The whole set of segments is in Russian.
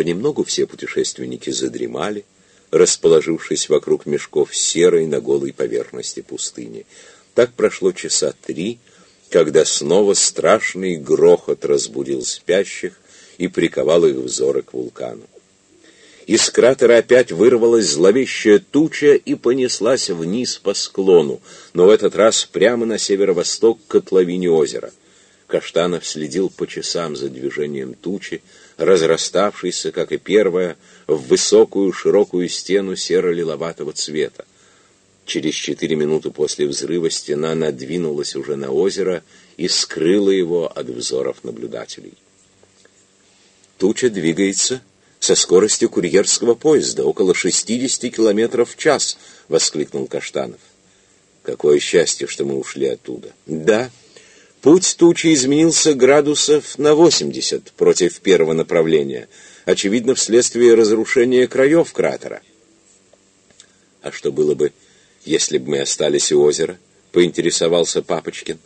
Понемногу все путешественники задремали, расположившись вокруг мешков серой на голой поверхности пустыни. Так прошло часа три, когда снова страшный грохот разбудил спящих и приковал их взоры к вулкану. Из кратера опять вырвалась зловещая туча и понеслась вниз по склону, но в этот раз прямо на северо-восток к котловине озера. Каштанов следил по часам за движением тучи, разраставшейся, как и первая, в высокую широкую стену серо-лиловатого цвета. Через четыре минуты после взрыва стена надвинулась уже на озеро и скрыла его от взоров наблюдателей. Туча двигается со скоростью курьерского поезда, около 60 километров в час, — воскликнул Каштанов. Какое счастье, что мы ушли оттуда. Да, Путь тучи изменился градусов на 80 против первого направления, очевидно, вследствие разрушения краев кратера. А что было бы, если бы мы остались у озера? Поинтересовался Папочкин.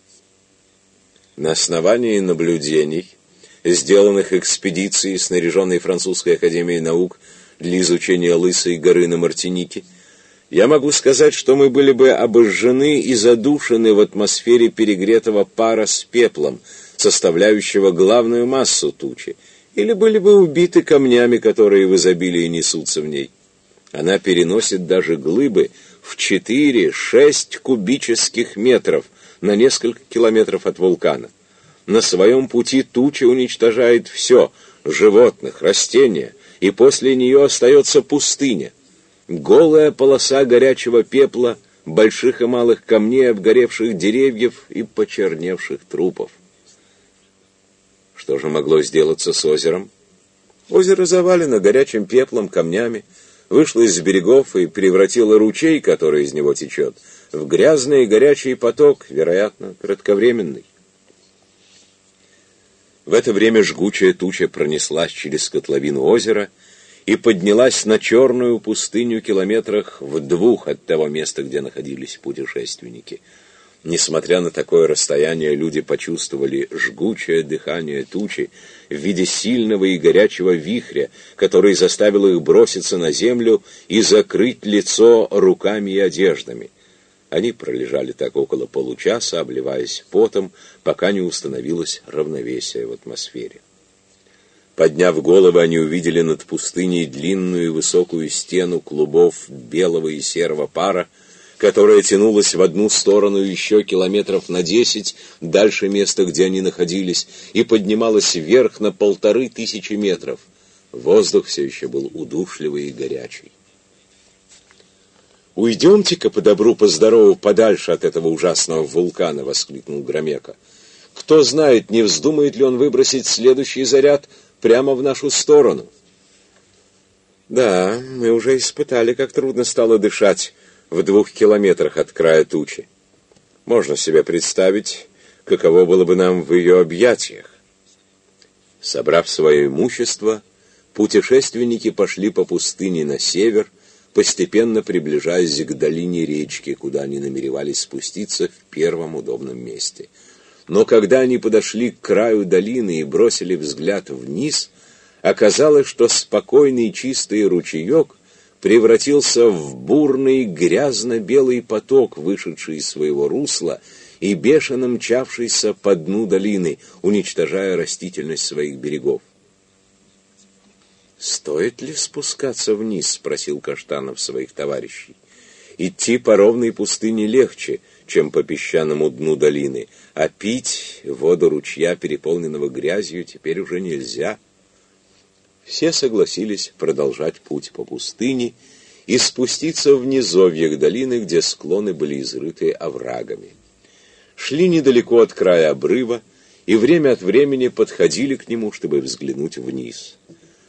На основании наблюдений, сделанных экспедицией, снаряженной Французской академией наук для изучения Лысой горы на Мартинике, я могу сказать, что мы были бы обожжены и задушены в атмосфере перегретого пара с пеплом, составляющего главную массу тучи, или были бы убиты камнями, которые в изобилии несутся в ней. Она переносит даже глыбы в 4-6 кубических метров на несколько километров от вулкана. На своем пути туча уничтожает все – животных, растения, и после нее остается пустыня – голая полоса горячего пепла, больших и малых камней, обгоревших деревьев и почерневших трупов. Что же могло сделаться с озером? Озеро завалено горячим пеплом, камнями, вышло из берегов и превратило ручей, который из него течет, в грязный и горячий поток, вероятно, кратковременный. В это время жгучая туча пронеслась через котловину озера — и поднялась на черную пустыню километрах в двух от того места, где находились путешественники. Несмотря на такое расстояние, люди почувствовали жгучее дыхание тучи в виде сильного и горячего вихря, который заставил их броситься на землю и закрыть лицо руками и одеждами. Они пролежали так около получаса, обливаясь потом, пока не установилось равновесие в атмосфере. Подняв головы, они увидели над пустыней длинную и высокую стену клубов белого и серого пара, которая тянулась в одну сторону еще километров на десять, дальше места, где они находились, и поднималась вверх на полторы тысячи метров. Воздух все еще был удушливый и горячий. «Уйдемте-ка по добру, по здорову, подальше от этого ужасного вулкана!» — воскликнул Громека. «Кто знает, не вздумает ли он выбросить следующий заряд прямо в нашу сторону. Да, мы уже испытали, как трудно стало дышать в двух километрах от края тучи. Можно себе представить, каково было бы нам в ее объятиях. Собрав свое имущество, путешественники пошли по пустыне на север, постепенно приближаясь к долине речки, куда они намеревались спуститься в первом удобном месте — но когда они подошли к краю долины и бросили взгляд вниз, оказалось, что спокойный чистый ручеек превратился в бурный грязно-белый поток, вышедший из своего русла и бешено мчавшийся по дну долины, уничтожая растительность своих берегов. «Стоит ли спускаться вниз?» — спросил Каштанов своих товарищей. «Идти по ровной пустыне легче — чем по песчаному дну долины, а пить воду ручья, переполненного грязью, теперь уже нельзя. Все согласились продолжать путь по пустыне и спуститься в низовьях долины, где склоны были изрыты оврагами. Шли недалеко от края обрыва и время от времени подходили к нему, чтобы взглянуть вниз.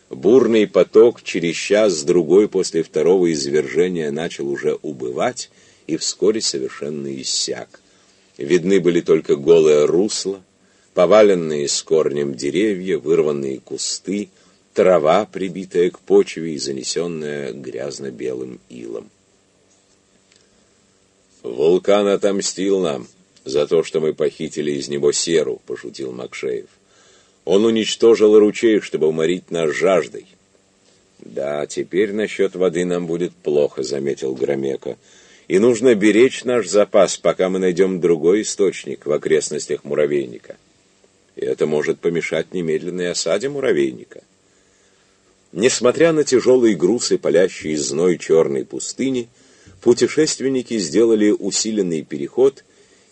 Бурный поток через час другой после второго извержения начал уже убывать, и вскоре совершенно иссяк. Видны были только голые русла, поваленные с корнем деревья, вырванные кусты, трава, прибитая к почве и занесенная грязно-белым илом. «Вулкан отомстил нам за то, что мы похитили из него серу», — пошутил Макшеев. «Он уничтожил ручей, чтобы уморить нас жаждой. «Да, теперь насчет воды нам будет плохо», — заметил Громека. «И нужно беречь наш запас, пока мы найдем другой источник в окрестностях муравейника. И это может помешать немедленной осаде муравейника». Несмотря на тяжелые грузы, палящие зной черной пустыни, путешественники сделали усиленный переход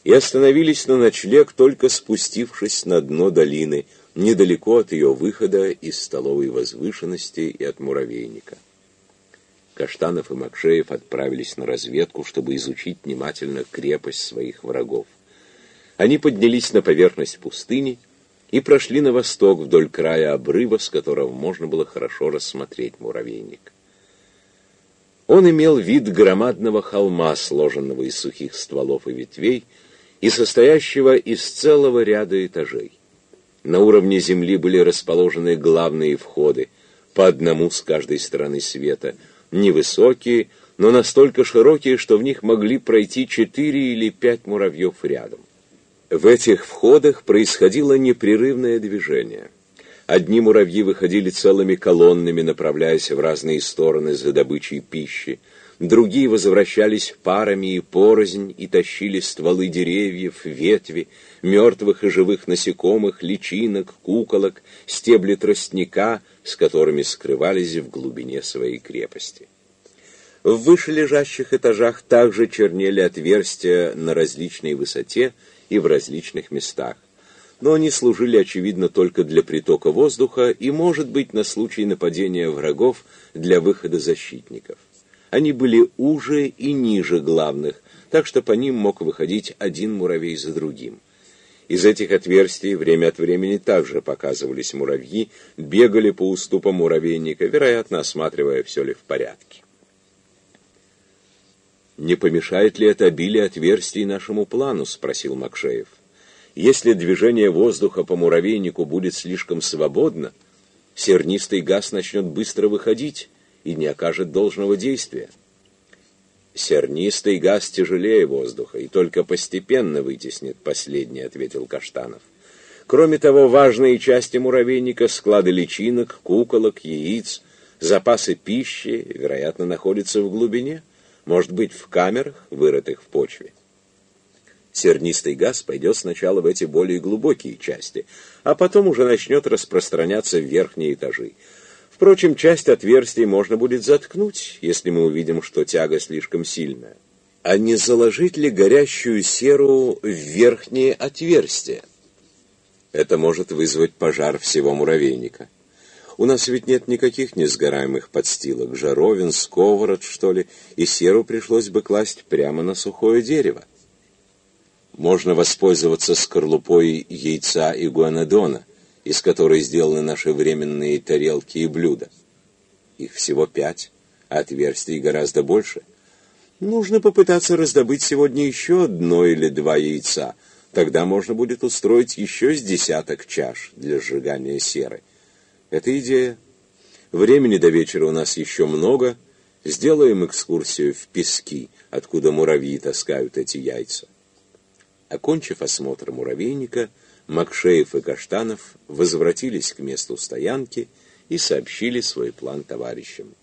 и остановились на ночлег, только спустившись на дно долины — недалеко от ее выхода из столовой возвышенности и от муравейника. Каштанов и Макшеев отправились на разведку, чтобы изучить внимательно крепость своих врагов. Они поднялись на поверхность пустыни и прошли на восток вдоль края обрыва, с которого можно было хорошо рассмотреть муравейник. Он имел вид громадного холма, сложенного из сухих стволов и ветвей, и состоящего из целого ряда этажей. На уровне земли были расположены главные входы, по одному с каждой стороны света, невысокие, но настолько широкие, что в них могли пройти четыре или пять муравьев рядом. В этих входах происходило непрерывное движение. Одни муравьи выходили целыми колоннами, направляясь в разные стороны за добычей пищи, Другие возвращались парами и порознь и тащили стволы деревьев, ветви, мертвых и живых насекомых, личинок, куколок, стебли тростника, с которыми скрывались в глубине своей крепости. В вышележащих этажах также чернели отверстия на различной высоте и в различных местах. Но они служили, очевидно, только для притока воздуха и, может быть, на случай нападения врагов для выхода защитников. Они были уже и ниже главных, так что по ним мог выходить один муравей за другим. Из этих отверстий время от времени также показывались муравьи, бегали по уступам муравейника, вероятно, осматривая, все ли в порядке. «Не помешает ли это обилие отверстий нашему плану?» — спросил Макшеев. «Если движение воздуха по муравейнику будет слишком свободно, сернистый газ начнет быстро выходить, и не окажет должного действия. «Сернистый газ тяжелее воздуха и только постепенно вытеснит последний», — ответил Каштанов. «Кроме того, важные части муравейника, склады личинок, куколок, яиц, запасы пищи, вероятно, находятся в глубине, может быть, в камерах, вырытых в почве. Сернистый газ пойдет сначала в эти более глубокие части, а потом уже начнет распространяться в верхние этажи. Впрочем, часть отверстий можно будет заткнуть, если мы увидим, что тяга слишком сильная. А не заложить ли горящую серу в верхние отверстия? Это может вызвать пожар всего муравейника. У нас ведь нет никаких несгораемых подстилок, жаровин, сковород, что ли, и серу пришлось бы класть прямо на сухое дерево. Можно воспользоваться скорлупой яйца и гуанодона – из которой сделаны наши временные тарелки и блюда. Их всего пять, а отверстий гораздо больше. Нужно попытаться раздобыть сегодня еще одно или два яйца. Тогда можно будет устроить еще с десяток чаш для сжигания серы. Это идея. Времени до вечера у нас еще много. Сделаем экскурсию в пески, откуда муравьи таскают эти яйца. Окончив осмотр муравейника, Макшеев и Каштанов возвратились к месту стоянки и сообщили свой план товарищам.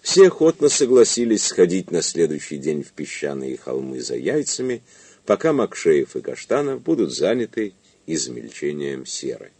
Все охотно согласились сходить на следующий день в песчаные холмы за яйцами, пока Макшеев и Каштанов будут заняты измельчением серы.